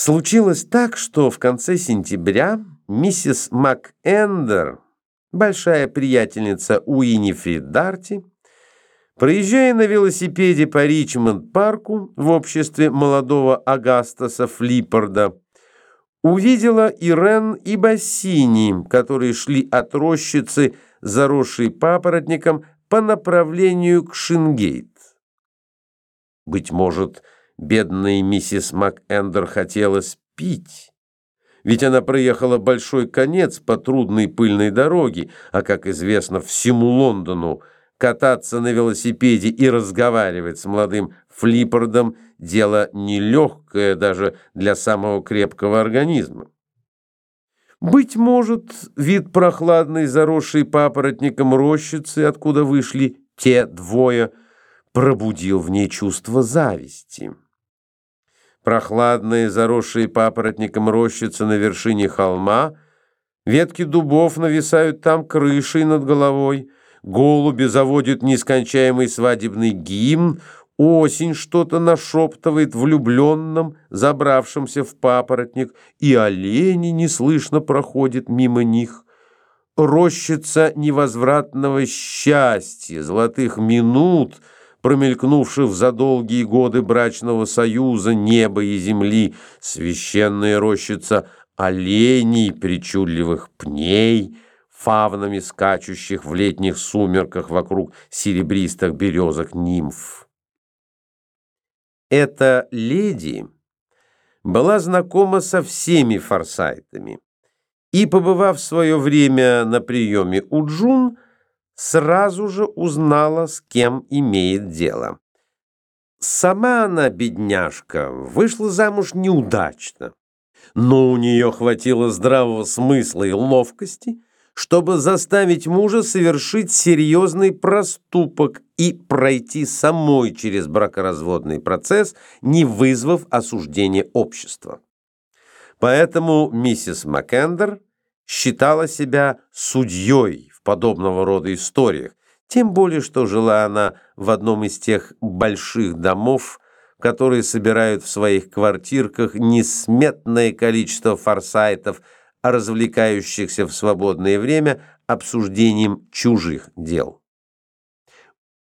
Случилось так, что в конце сентября миссис МакЭндер, большая приятельница Уинифрид Дарти, проезжая на велосипеде по Ричмонд-парку в обществе молодого Агастаса Флиппорда, увидела Ирен и Бассини, которые шли от рощицы, заросшей папоротником, по направлению к Шингейт. Быть может, Бедной миссис МакЭндер хотелось пить. Ведь она проехала большой конец по трудной пыльной дороге, а, как известно, всему Лондону кататься на велосипеде и разговаривать с молодым Флиппордом – дело нелегкое даже для самого крепкого организма. Быть может, вид прохладной, заросшей папоротником рощицы, откуда вышли те двое, пробудил в ней чувство зависти. Прохладные, заросшие папоротником рощицы на вершине холма, ветки дубов нависают там крышей над головой, голуби заводят нескончаемый свадебный гимн, осень что-то нашептывает влюбленным, забравшимся в папоротник, и олени неслышно проходят мимо них. Рощица невозвратного счастья, золотых минут — промелькнувших за долгие годы брачного союза неба и земли, священная рощица оленей, причудливых пней, фавнами скачущих в летних сумерках вокруг серебристых березок нимф. Эта леди была знакома со всеми форсайтами и, побывав в свое время на приеме у Джун, сразу же узнала, с кем имеет дело. Сама она, бедняжка, вышла замуж неудачно, но у нее хватило здравого смысла и ловкости, чтобы заставить мужа совершить серьезный проступок и пройти самой через бракоразводный процесс, не вызвав осуждения общества. Поэтому миссис Маккендер считала себя судьей подобного рода историях, тем более, что жила она в одном из тех больших домов, которые собирают в своих квартирках несметное количество форсайтов, развлекающихся в свободное время обсуждением чужих дел.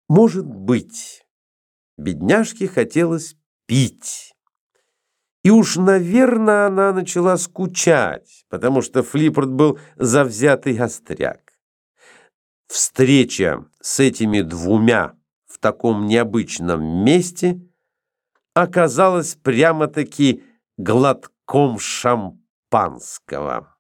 Может быть, бедняжке хотелось пить. И уж, наверное, она начала скучать, потому что Флиппорт был завзятый остряк. Встреча с этими двумя в таком необычном месте оказалась прямо-таки глотком шампанского.